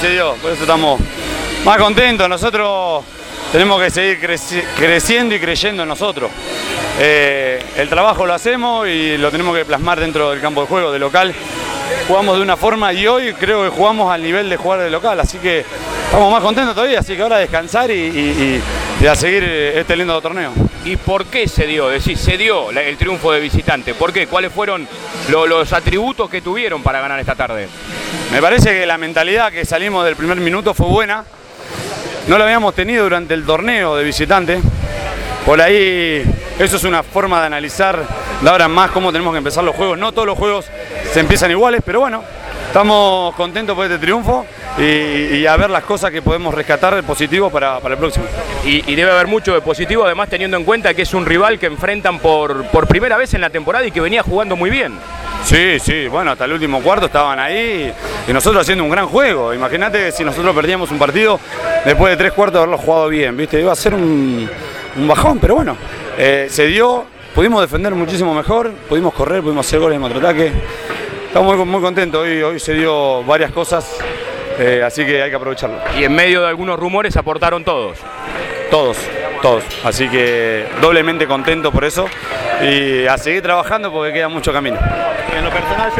se dio, por eso estamos más contentos. Nosotros tenemos que seguir creci- creciendo y creyendo en nosotros. Eh, el trabajo lo hacemos y lo tenemos que plasmar dentro del campo de juego, de local. Jugamos de una forma y hoy creo que jugamos al nivel de jugar de local, así que estamos más contentos todavía, así que ahora descansar y- y a seguir eh, este lindo torneo. ¿Y por qué se dio? Es decir, se dio el triunfo de visitante. ¿Por qué? ¿Cuáles fueron lo- los atributos que tuvieron para ganar esta tarde? Me parece que la mentalidad que salimos del primer minuto fue buena. No la habíamos tenido durante el torneo de visitante. Por ahí, eso es una forma de analizar de ahora más cómo tenemos que empezar los juegos. No todos los juegos se empiezan iguales, pero bueno, estamos contentos por este triunfo y, y a ver las cosas que podemos rescatar positivos para, para el próximo. Y, y debe haber mucho de positivo, además teniendo en cuenta que es un rival que enfrentan por, por primera vez en la temporada y que venía jugando muy bien. Sí, sí, bueno, hasta el último cuarto estaban ahí y nosotros haciendo un gran juego. Imagínate si nosotros perdíamos un partido después de tres cuartos de haberlo jugado bien, ¿viste? Iba a ser un, un bajón, pero bueno, eh, se dio, pudimos defender muchísimo mejor, pudimos correr, pudimos hacer goles en contraataque. Estamos muy, muy contentos, hoy, hoy se dio varias cosas, eh, así que hay que aprovecharlo. Y en medio de algunos rumores aportaron todos. Todos, todos. Así que doblemente contento por eso y a seguir trabajando porque queda mucho camino. En lo personal,